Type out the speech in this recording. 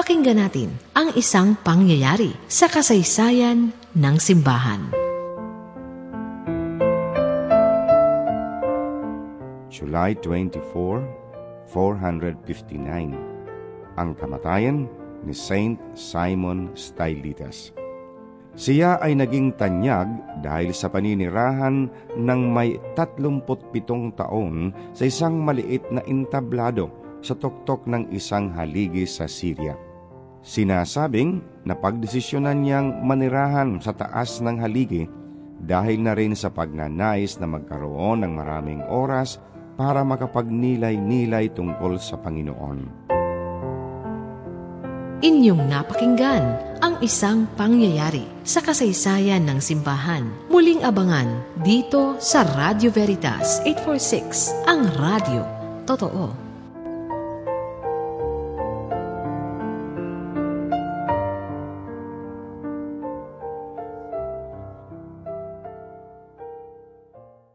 Pakinggan natin ang isang pangyayari sa kasaysayan ng simbahan. July 24, 459 Ang kamatayan ni Saint Simon Stylites Siya ay naging tanyag dahil sa paninirahan ng may 37 taon sa isang maliit na intablado sa tuktok ng isang haligi sa Syria. Sinasabing napagdesisyonan niyang manirahan sa taas ng haligi dahil na rin sa pagnanais na magkaroon ng maraming oras para makapagnilay-nilay tungkol sa Panginoon. Inyong napakinggan ang isang pangyayari sa kasaysayan ng simbahan. Muling abangan dito sa Radio Veritas 846, ang radio. Totoo.